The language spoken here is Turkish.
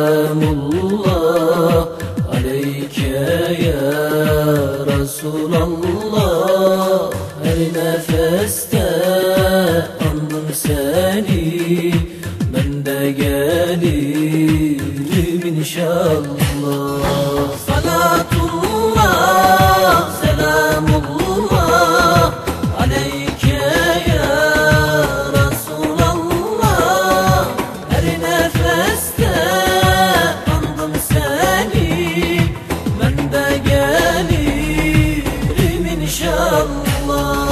selamullah Aleyke ya Resulallah Her nefeste andım seni Ben de gelirim inşallah inşallah